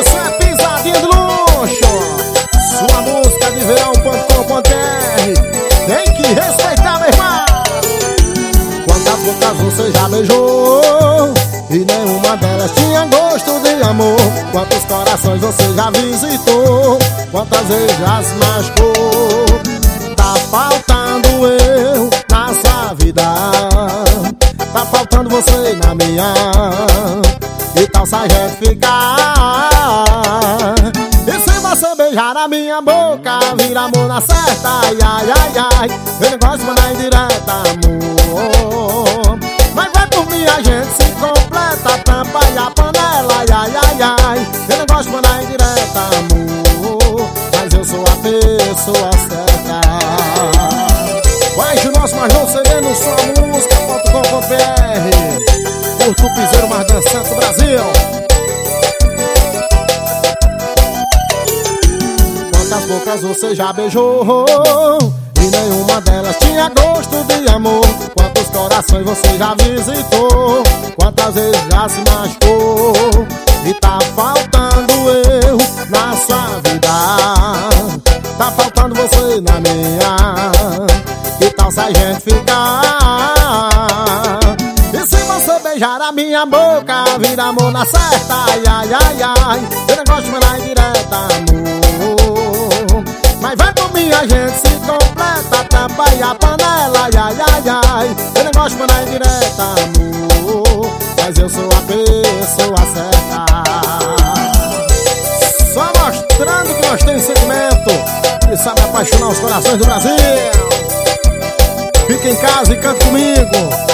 Isso é pisadinha de luxo. Sua música de verão.com.br. Tem que respeitar, meu irmão. Quantas bocas você já beijou? E nenhuma delas tinha gosto de amor. Quantos corações você já visitou? Quantas vezes já se machucou? Tá faltando eu na sua vida. Tá faltando você na minha. E tal sargento ficar beijar minha boca Vira amor na certa Ai, ai, ai, ai Eu não gosto de mandar indireta, amor. Mas vai por mim a gente se completa Tampa e a panela Ai, ai, ai, ai. Eu não gosto de mandar indireta, amor. Mas eu sou a pessoa certa. Baixe o nosso mais novo CD no sua música.com.br Curta o piseiro mais dançante do Brasil Quantas bocas você já beijou. E nenhuma delas tinha gosto de amor. Quantos corações você já visitou? Quantas vezes já se machucou? E tá faltando eu na sua vida. Tá faltando você na minha. Que tal se a gente ficar? E se você beijar a minha boca Vira amor na certa. Ai, ai, ai, ai. Eu não gosto de mandar indireta, amor Mim a gente se completa e a panela Ai, ai, ai, Eu não gosto mandar indireta, amor Mas eu sou a pessoa certa. Só mostrando que nós temos sentimento E sabe apaixonar os corações do Brasil. Fica em casa e canta comigo